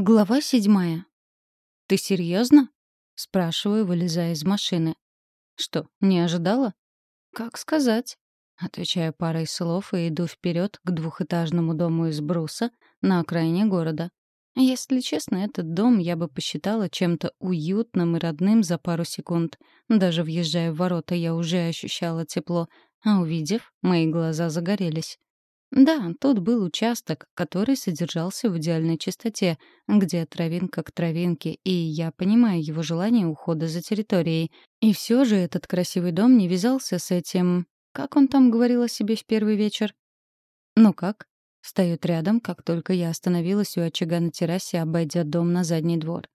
Глава седьмая. «Ты серьезно? спрашиваю, вылезая из машины. «Что, не ожидала?» «Как сказать?» Отвечаю парой слов и иду вперед к двухэтажному дому из бруса на окраине города. Если честно, этот дом я бы посчитала чем-то уютным и родным за пару секунд. Даже въезжая в ворота, я уже ощущала тепло, а увидев, мои глаза загорелись. Да, тут был участок, который содержался в идеальной чистоте, где травинка к травинке, и я понимаю его желание ухода за территорией. И все же этот красивый дом не вязался с этим... Как он там говорил о себе в первый вечер? «Ну как?» Встают рядом, как только я остановилась у очага на террасе, обойдя дом на задний двор.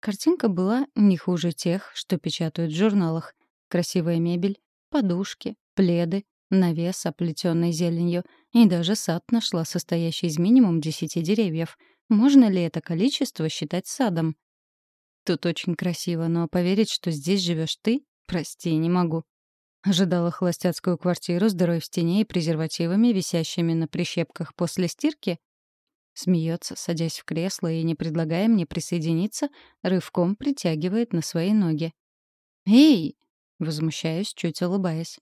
Картинка была не хуже тех, что печатают в журналах. Красивая мебель, подушки, пледы, навес, оплетенный зеленью, и даже сад нашла, состоящий из минимум десяти деревьев. Можно ли это количество считать садом? Тут очень красиво, но поверить, что здесь живешь ты, прости, не могу. Ожидала холостяцкую квартиру с дырой в стене и презервативами, висящими на прищепках после стирки? Смеется, садясь в кресло и, не предлагая мне присоединиться, рывком притягивает на свои ноги. «Эй!» — возмущаюсь, чуть улыбаясь.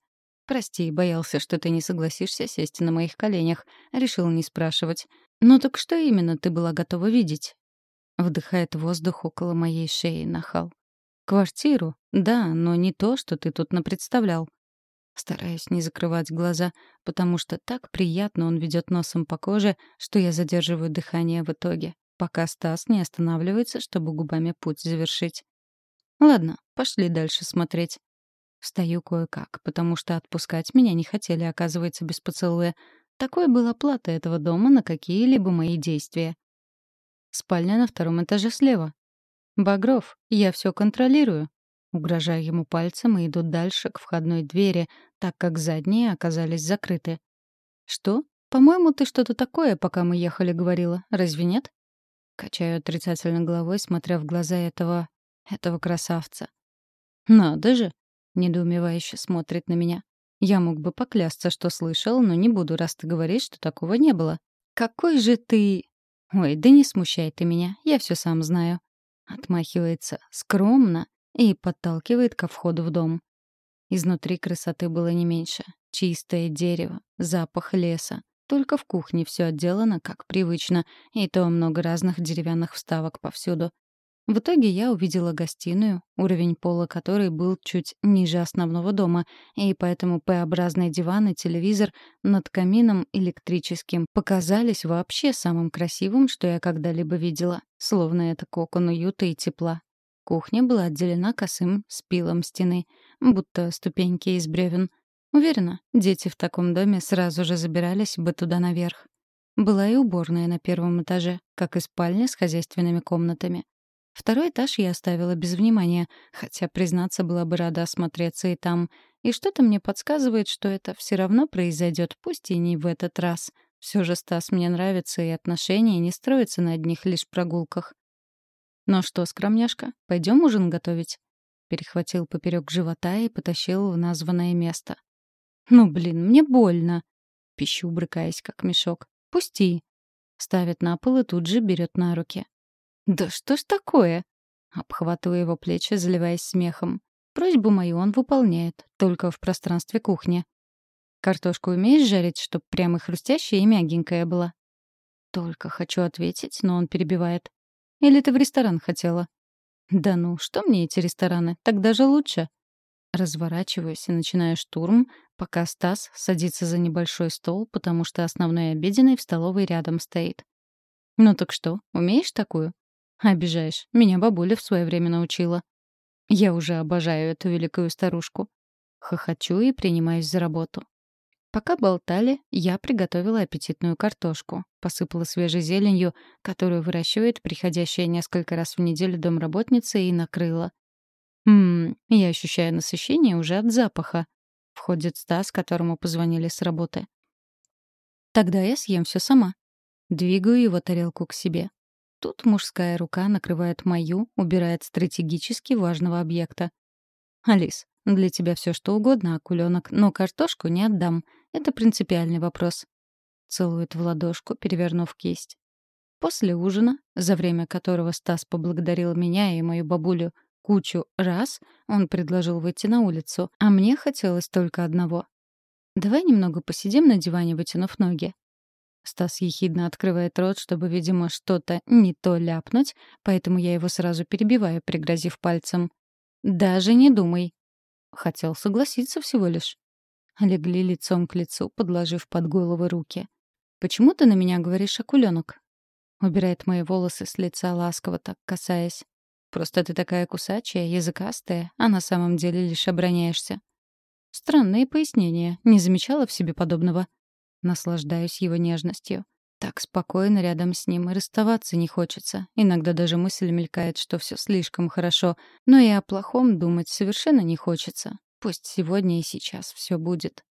«Прости, боялся, что ты не согласишься сесть на моих коленях. Решил не спрашивать. Ну так что именно ты была готова видеть?» Вдыхает воздух около моей шеи, нахал. «Квартиру? Да, но не то, что ты тут напредставлял». Стараюсь не закрывать глаза, потому что так приятно он ведет носом по коже, что я задерживаю дыхание в итоге, пока Стас не останавливается, чтобы губами путь завершить. Ладно, пошли дальше смотреть. Встаю кое-как, потому что отпускать меня не хотели, оказывается, без поцелуя. Такой была плата этого дома на какие-либо мои действия. Спальня на втором этаже слева. «Багров, я все контролирую». Угрожая ему пальцем и иду дальше к входной двери, так как задние оказались закрыты. «Что? По-моему, ты что-то такое, пока мы ехали, говорила. Разве нет?» Качаю отрицательно головой, смотря в глаза этого... этого красавца. «Надо же!» Недоумевающе смотрит на меня. Я мог бы поклясться, что слышал, но не буду, раз ты говоришь, что такого не было. Какой же ты... Ой, да не смущай ты меня, я все сам знаю. Отмахивается скромно и подталкивает ко входу в дом. Изнутри красоты было не меньше. Чистое дерево, запах леса. Только в кухне все отделано, как привычно, и то много разных деревянных вставок повсюду. В итоге я увидела гостиную, уровень пола которой был чуть ниже основного дома, и поэтому П-образный диван и телевизор над камином электрическим показались вообще самым красивым, что я когда-либо видела, словно это кокон уюта и тепла. Кухня была отделена косым спилом стены, будто ступеньки из бревен. Уверена, дети в таком доме сразу же забирались бы туда наверх. Была и уборная на первом этаже, как и спальня с хозяйственными комнатами. Второй этаж я оставила без внимания, хотя, признаться, была бы рада осмотреться и там. И что-то мне подсказывает, что это все равно произойдет, пусть и не в этот раз. Все же Стас мне нравится, и отношения не строятся на одних лишь прогулках. «Ну что, скромняшка, пойдем ужин готовить?» Перехватил поперек живота и потащил в названное место. «Ну, блин, мне больно!» Пищу, брыкаясь, как мешок. «Пусти!» Ставит на пол и тут же берет на руки. «Да что ж такое?» Обхватываю его плечи, заливаясь смехом. Просьбу мою он выполняет, только в пространстве кухни. «Картошку умеешь жарить, чтоб прямо хрустящая и мягенькая была?» Только хочу ответить, но он перебивает. «Или ты в ресторан хотела?» «Да ну, что мне эти рестораны? Так даже лучше». Разворачиваюсь и начинаю штурм, пока Стас садится за небольшой стол, потому что основной обеденный в столовой рядом стоит. «Ну так что, умеешь такую?» Обижаешь. Меня бабуля в свое время научила. Я уже обожаю эту великую старушку. Хохочу и принимаюсь за работу. Пока болтали, я приготовила аппетитную картошку, посыпала свежей зеленью, которую выращивает приходящая несколько раз в неделю домработница, и накрыла. Ммм, я ощущаю насыщение уже от запаха. Входит Стас, которому позвонили с работы. Тогда я съем все сама. Двигаю его тарелку к себе. Тут мужская рука накрывает мою, убирает стратегически важного объекта. «Алис, для тебя все что угодно, акуленок, но картошку не отдам. Это принципиальный вопрос». Целует в ладошку, перевернув кисть. После ужина, за время которого Стас поблагодарил меня и мою бабулю кучу раз, он предложил выйти на улицу, а мне хотелось только одного. «Давай немного посидим на диване, вытянув ноги». Стас ехидно открывает рот, чтобы, видимо, что-то не то ляпнуть, поэтому я его сразу перебиваю, пригрозив пальцем. «Даже не думай». Хотел согласиться всего лишь. Легли лицом к лицу, подложив под головы руки. «Почему ты на меня говоришь, акуленок?» Убирает мои волосы с лица ласково так касаясь. «Просто ты такая кусачая, языкастая, а на самом деле лишь обороняешься». Странные пояснения. Не замечала в себе подобного. Наслаждаюсь его нежностью. Так спокойно рядом с ним и расставаться не хочется. Иногда даже мысль мелькает, что все слишком хорошо, но и о плохом думать совершенно не хочется. Пусть сегодня и сейчас все будет.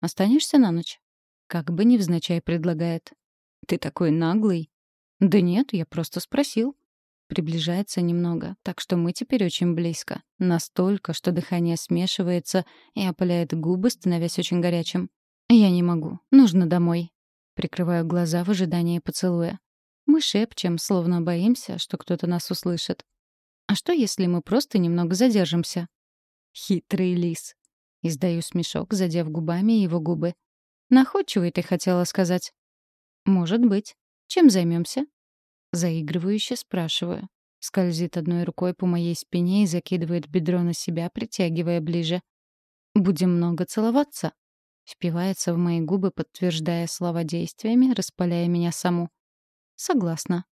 Останешься на ночь? Как бы невзначай предлагает. Ты такой наглый. Да нет, я просто спросил. Приближается немного, так что мы теперь очень близко. Настолько, что дыхание смешивается и опаляет губы, становясь очень горячим. Я не могу. Нужно домой. Прикрываю глаза в ожидании поцелуя. Мы шепчем, словно боимся, что кто-то нас услышит. А что, если мы просто немного задержимся? Хитрый лис. Издаю смешок, задев губами его губы. Находчивый ты хотела сказать. Может быть. Чем займемся? Заигрывающе спрашиваю. Скользит одной рукой по моей спине и закидывает бедро на себя, притягивая ближе. «Будем много целоваться?» Впивается в мои губы, подтверждая слова действиями, распаляя меня саму. «Согласна».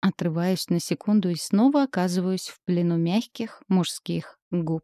Отрываюсь на секунду и снова оказываюсь в плену мягких мужских губ.